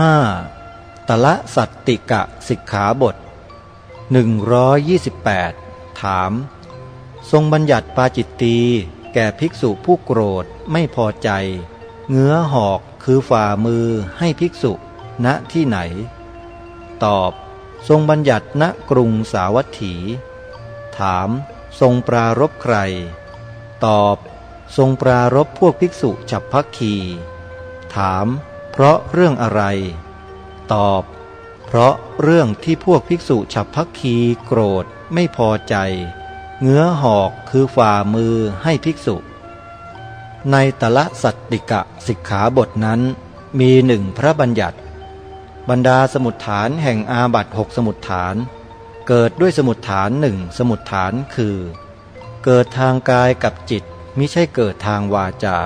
5. ตละสัตติกะสิกขาบท 128 ถาม ทรงบัญญัติปาจิตตีแก่ภิกษุผู้โกรธไม่พอใจ เงื้อหอกคือฝ่ามือให้ภิกษุ ณที่ไหน ตอบ ทรงบัญญัติณกรุงสาวัตถี ถาม ทรงปรารบใคร ตอบ ทรงปรารบพวกภิกษุฉับพักคี ถาม เพราะเรื่องอะไร ตอบ เพราะเรื่องที่พวกภิกษุฉับพักคีโกรธไม่พอใจ เงื้อหอกคือฝ่ามือให้ภิกษุ ในตละสัตติกะสิกขาบทนั้น มีหนึ่งพระบัญญัติ บรรดาสมุดฐานแห่งอาบัตหกสมุดฐาน เกิดด้วยสมุดฐานหนึ่งสมุดฐานคือ เกิดทางกายกับจิตมิใช่เกิดทางวาจา